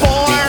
boy.